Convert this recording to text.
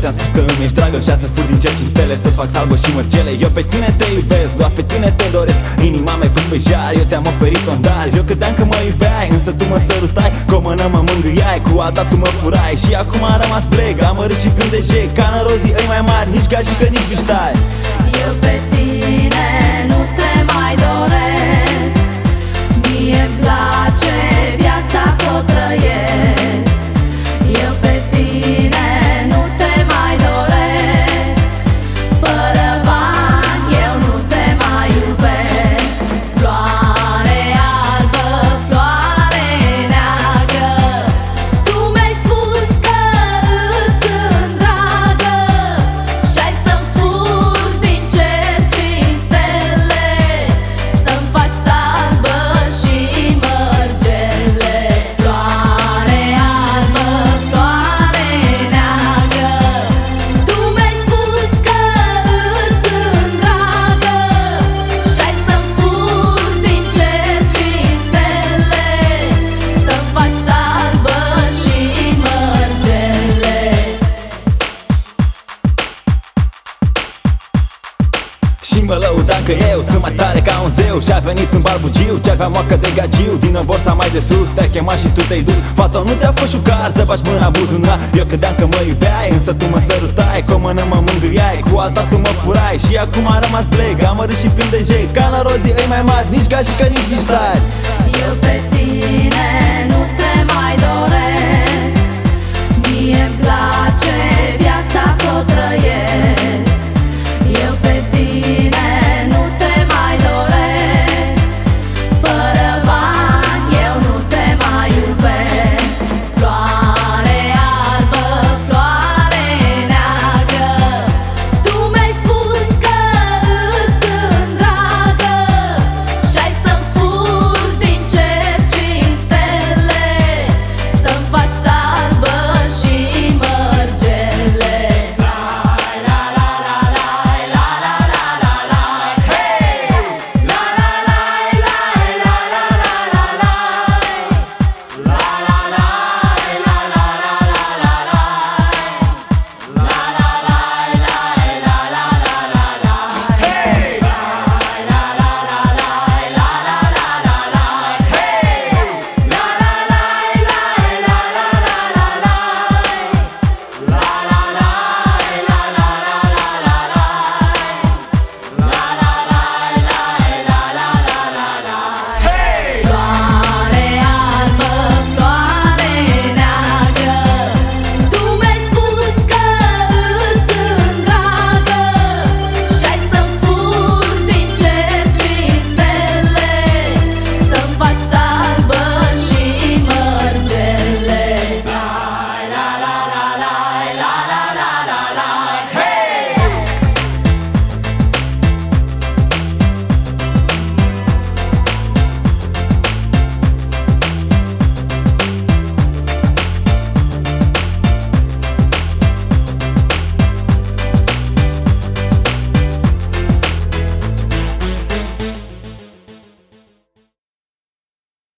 ți-am spus că îmi ești dragă Și să fur din cer cinci stele Să-ți fac salbă și mărgele Eu pe tine te iubesc, doar pe tine te doresc. Inima mea pus pe jar, eu ți-am oferit-o dar. Eu credeam că mă iubeai, însă tu mă sărutai. Cu o mână mă mângâiai, cu alta tu mă furai. Și acum am rămas pleg, amărât și plin de jec Ca rozii îi mai mari, nici gagică, nici biștai Eu pe tine Și mă lăudam că eu sunt mai tare ca un zeu. Și-a venit un barbugiu ce avea moacă de gagiu. Din borsa mai de sus te-a chemat și tu te-ai dus. Fata nu ți-a fost șucar să faci mâna în buzunar Eu credeam că mă iubeai, însă tu mă sărutai. Cu o mână mă mângâiai, cu alta tu mă furai. Și acum am rămas pleg, amărât și plin de jec Ca rozii ei mai mari, nici gagică, nici nici tari Eu pe tine